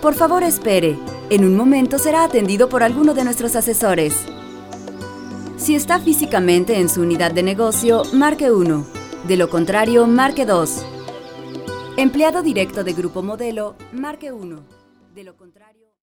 Por favor, espere. En un momento será atendido por alguno de nuestros asesores. Si está físicamente en su unidad de negocio, marque 1. De lo contrario, marque 2. Empleado directo de Grupo Modelo, marque 1. De lo contrario...